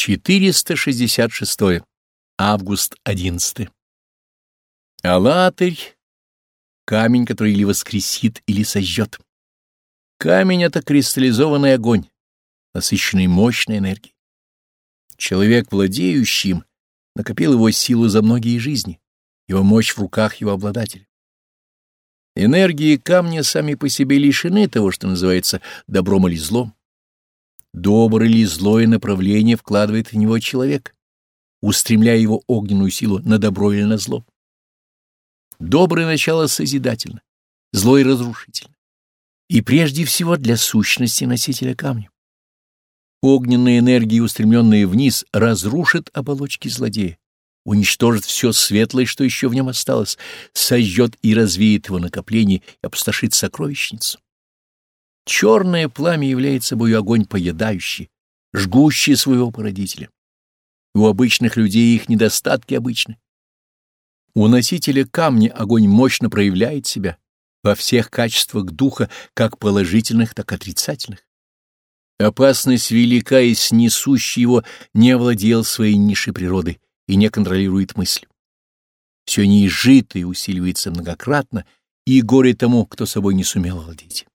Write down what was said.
466. Август 11. Алатырь — камень, который или воскресит, или сожжет. Камень — это кристаллизованный огонь, насыщенный мощной энергией. Человек, владеющий им, накопил его силу за многие жизни, его мощь в руках его обладателя. Энергии камня сами по себе лишены того, что называется добром или злом. Доброе или злое направление вкладывает в него человек, устремляя его огненную силу на добро или на зло. Доброе начало созидательно, злое разрушительно. И прежде всего для сущности носителя камня. Огненная энергия, устремленная вниз, разрушит оболочки злодея, уничтожит все светлое, что еще в нем осталось, сожжет и развеет его накопление и опустошит сокровищницу. Черное пламя является собой огонь поедающий, жгущий своего породителя. У обычных людей их недостатки обычны. У носителя камня огонь мощно проявляет себя во всех качествах духа, как положительных, так и отрицательных. Опасность велика, и снесущий его не овладел своей низшей природой и не контролирует мысль. Все неизжитое усиливается многократно, и горе тому, кто собой не сумел владеть.